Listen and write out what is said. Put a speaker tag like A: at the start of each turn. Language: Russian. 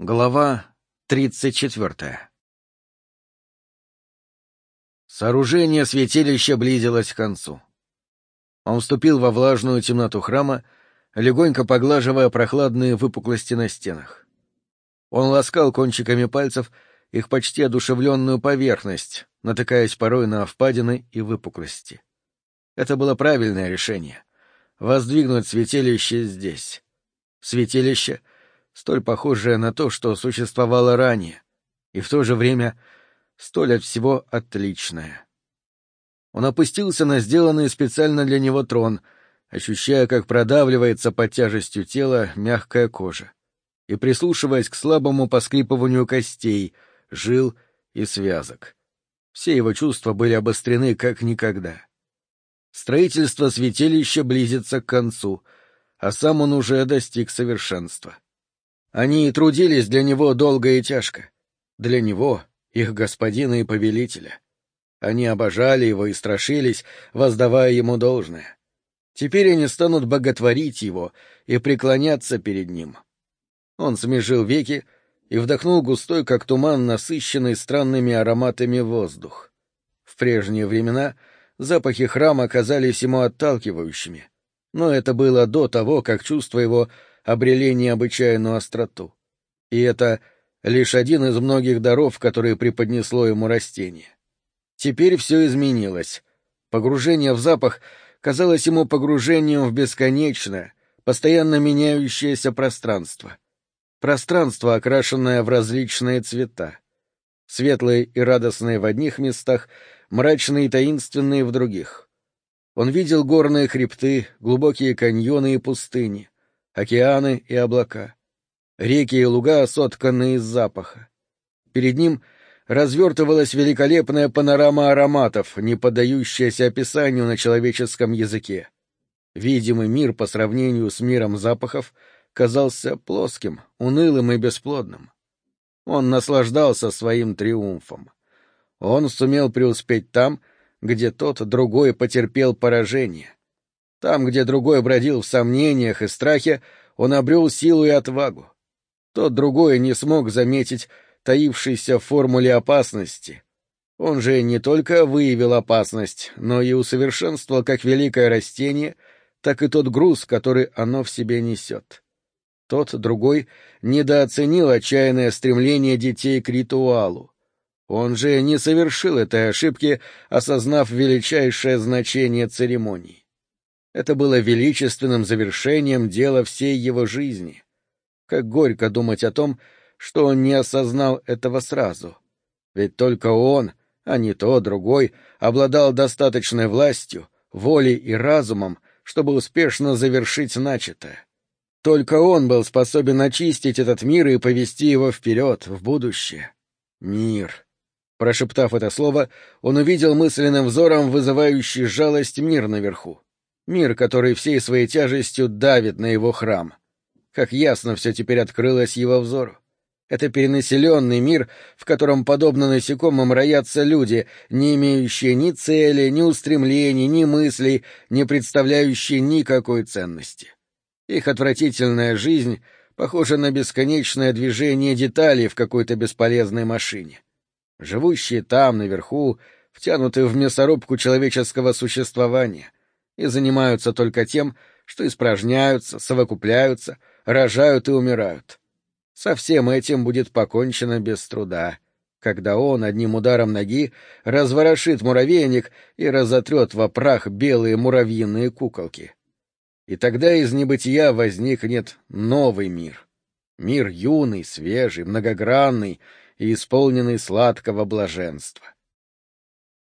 A: Глава тридцать четвертая Сооружение святилища близилось к концу. Он вступил во влажную темноту храма, легонько поглаживая прохладные выпуклости на стенах. Он ласкал кончиками пальцев их почти одушевленную поверхность, натыкаясь порой на впадины и выпуклости. Это было правильное решение — воздвигнуть святилище здесь. Святилище — столь похожее на то, что существовало ранее, и в то же время столь от всего отличное. Он опустился на сделанный специально для него трон, ощущая, как продавливается под тяжестью тела мягкая кожа, и прислушиваясь к слабому поскрипыванию костей, жил и связок. Все его чувства были обострены как никогда. Строительство святилища близится к концу, а сам он уже достиг совершенства. Они трудились для него долго и тяжко. Для него, их господина и повелителя. Они обожали его и страшились, воздавая ему должное. Теперь они станут боготворить его и преклоняться перед ним. Он смежил веки и вдохнул густой, как туман, насыщенный странными ароматами воздух. В прежние времена запахи храма казались ему отталкивающими, но это было до того, как чувство его обрели необычайную остроту. И это лишь один из многих даров, которые преподнесло ему растение. Теперь все изменилось. Погружение в запах казалось ему погружением в бесконечное, постоянно меняющееся пространство. Пространство, окрашенное в различные цвета. Светлые и радостные в одних местах, мрачные и таинственные в других. Он видел горные хребты, глубокие каньоны и пустыни, океаны и облака, реки и луга, сотканные из запаха. Перед ним развертывалась великолепная панорама ароматов, не поддающаяся описанию на человеческом языке. Видимый мир по сравнению с миром запахов казался плоским, унылым и бесплодным. Он наслаждался своим триумфом. Он сумел преуспеть там, где тот другой потерпел поражение. Там, где другой бродил в сомнениях и страхе, он обрел силу и отвагу. Тот другой не смог заметить таившейся в формуле опасности. Он же не только выявил опасность, но и усовершенствовал как великое растение, так и тот груз, который оно в себе несет. Тот другой недооценил отчаянное стремление детей к ритуалу. Он же не совершил этой ошибки, осознав величайшее значение церемоний. Это было величественным завершением дела всей его жизни. Как горько думать о том, что он не осознал этого сразу. Ведь только он, а не то другой, обладал достаточной властью, волей и разумом, чтобы успешно завершить начатое. Только он был способен очистить этот мир и повести его вперед, в будущее. Мир. Прошептав это слово, он увидел мысленным взором вызывающий жалость мир наверху мир, который всей своей тяжестью давит на его храм. Как ясно все теперь открылось его взору. Это перенаселенный мир, в котором, подобно насекомым, роятся люди, не имеющие ни цели, ни устремлений, ни мыслей, не представляющие никакой ценности. Их отвратительная жизнь похожа на бесконечное движение деталей в какой-то бесполезной машине. Живущие там, наверху, втянуты в мясорубку человеческого существования — и занимаются только тем, что испражняются, совокупляются, рожают и умирают. Со всем этим будет покончено без труда, когда он одним ударом ноги разворошит муравейник и разотрет во прах белые муравьиные куколки. И тогда из небытия возникнет новый мир. Мир юный, свежий, многогранный и исполненный сладкого блаженства.